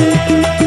Música